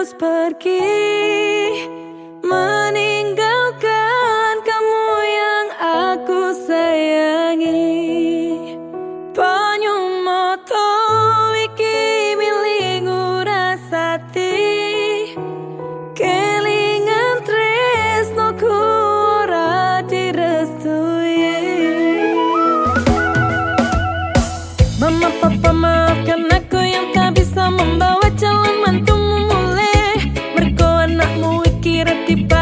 harus pergi. Meninggalkan kamu yang aku sayangi. Penyumoto iki milingu rasati. Kelingan tresno ku ora direstui. Mama, papa, de ti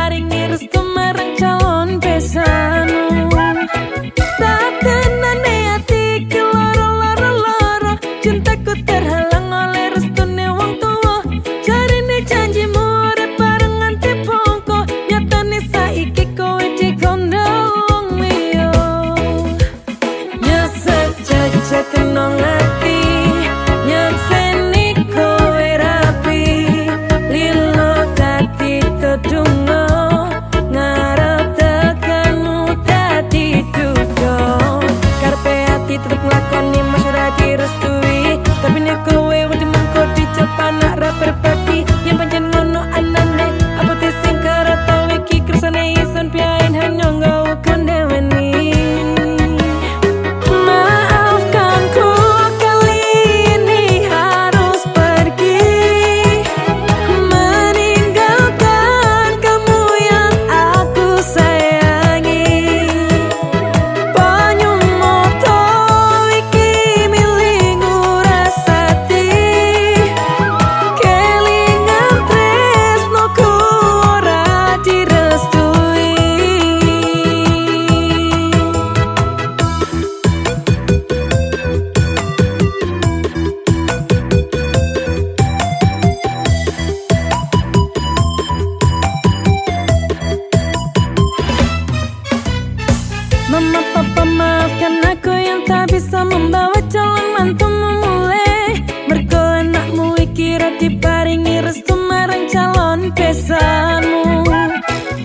Mama papa maafkan aku yang tak bisa membawa calon mantumu mulai. Mergo anakmu ikirat diparingi restu marang calon pesanmu.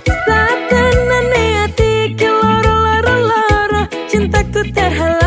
Saat tenane hati loro-loro-loro Cintaku terhalang